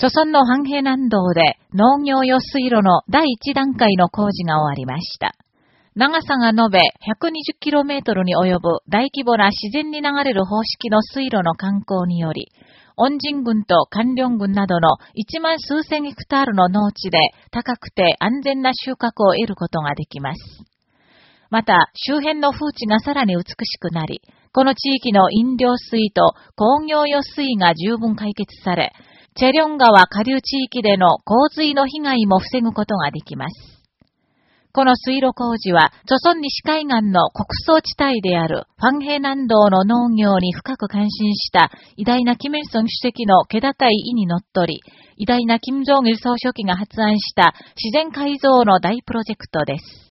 著村の半平南道で農業用水路の第一段階の工事が終わりました。長さが延べ 120km に及ぶ大規模な自然に流れる方式の水路の観光により、恩人郡と官僚郡などの1万数千ヘクタールの農地で高くて安全な収穫を得ることができます。また、周辺の風地がさらに美しくなり、この地域の飲料水と工業用水が十分解決され、チェリョン川下流地域での洪水の被害も防ぐことができます。この水路工事は、著村西海岸の国葬地帯であるファンヘ南道の農業に深く関心した偉大なキム・イルソン主席の気高い意にのっとり、偉大なキム・ジョン・イル総書記が発案した自然改造の大プロジェクトです。